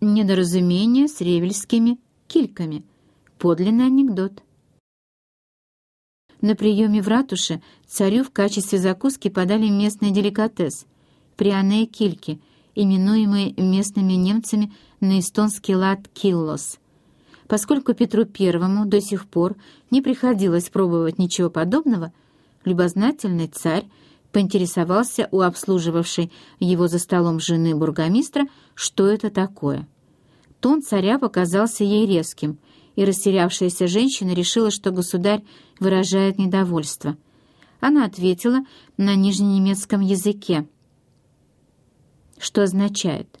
Недоразумение с ревельскими кильками. Подлинный анекдот. На приеме в ратуше царю в качестве закуски подали местный деликатес — пряные кильки, именуемые местными немцами на эстонский лад «киллос». Поскольку Петру Первому до сих пор не приходилось пробовать ничего подобного, любознательный царь поинтересовался у обслуживавшей его за столом жены бургомистра, что это такое. Тон царя показался ей резким, и растерявшаяся женщина решила, что государь выражает недовольство. Она ответила на нижненемецком языке, что означает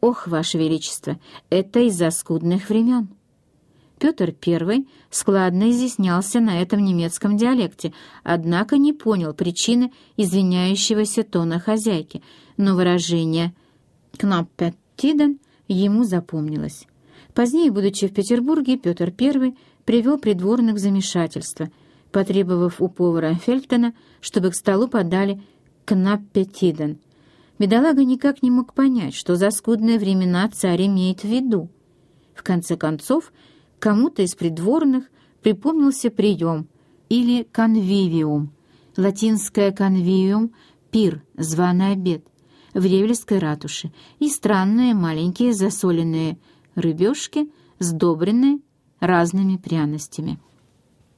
«Ох, Ваше Величество, это из-за скудных времен». Петр I складно изъяснялся на этом немецком диалекте, однако не понял причины извиняющегося тона хозяйки, но выражение «кнаппеттиден» ему запомнилось. Позднее, будучи в Петербурге, Петр I привел придворных в замешательство, потребовав у повара Фельтона, чтобы к столу подали «кнаппетиден». Бедолага никак не мог понять, что за скудные времена царь имеет в виду. В конце концов, Кому-то из придворных припомнился прием или конвивиум, латинское конвивиум — пир, званый обед, в Ревельской ратуше, и странные маленькие засоленные рыбешки, сдобренные разными пряностями.